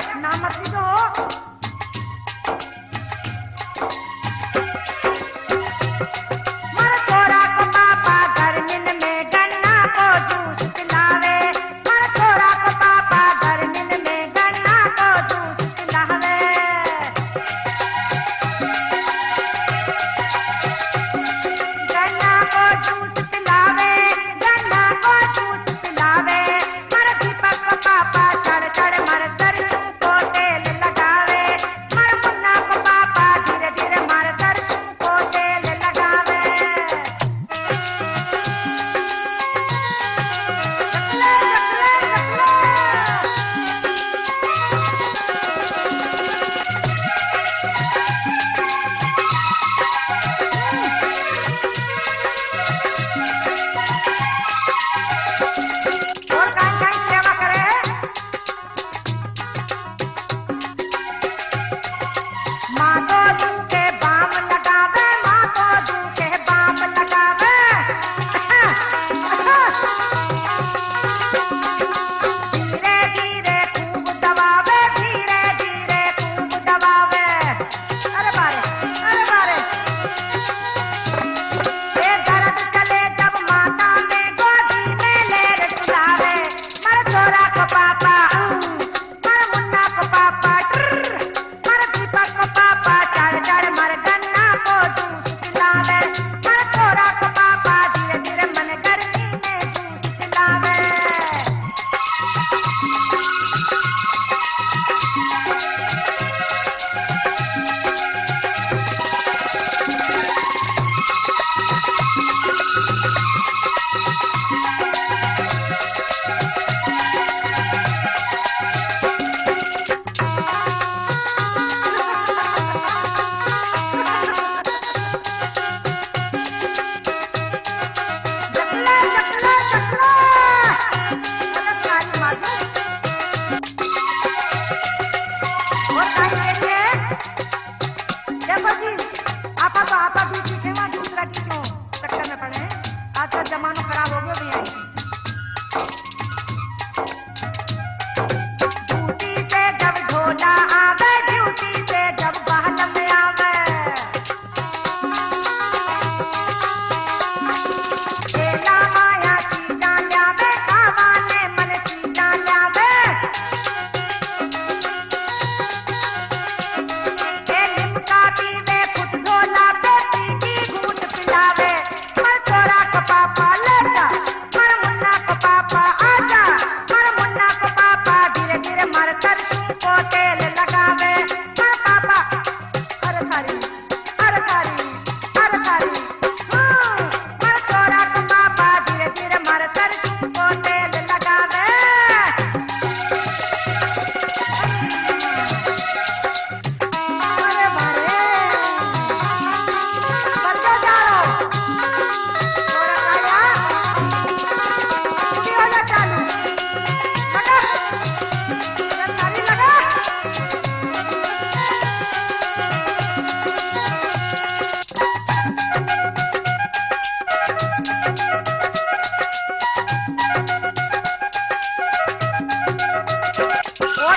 नाम मत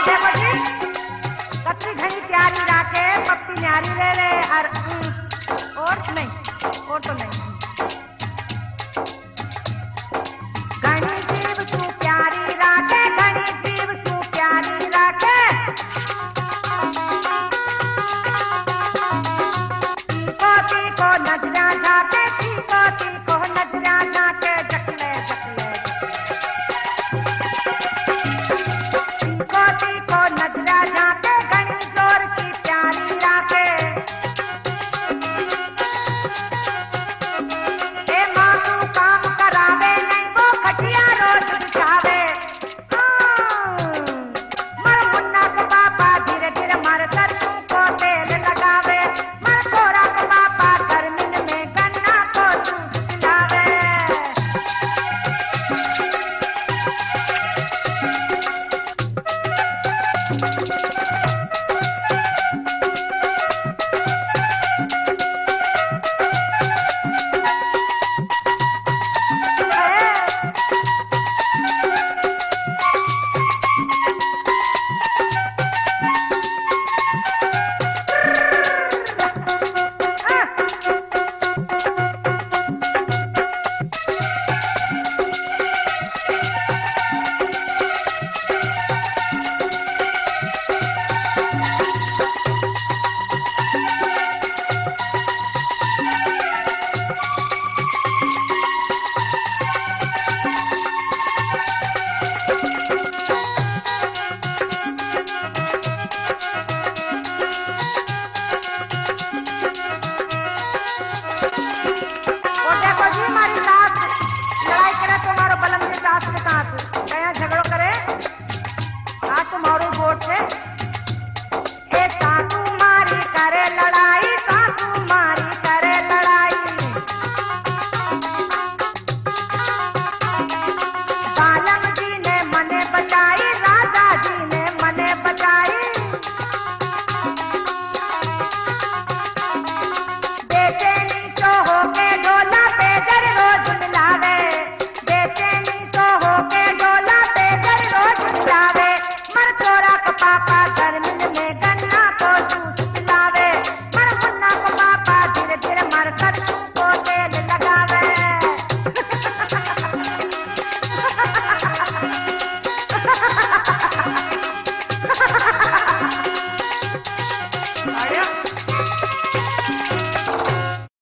बैठे घड़ी प्यारी राके पप्पी न्यारी ले ले और और नहीं और तो नहीं।